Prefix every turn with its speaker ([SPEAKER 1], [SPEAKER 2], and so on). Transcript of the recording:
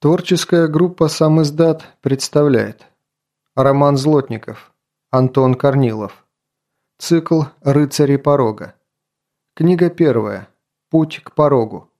[SPEAKER 1] Творческая группа «Сам издат» представляет. Роман Злотников Антон Корнилов. Цикл «Рыцари порога» Книга первая. «Путь к порогу»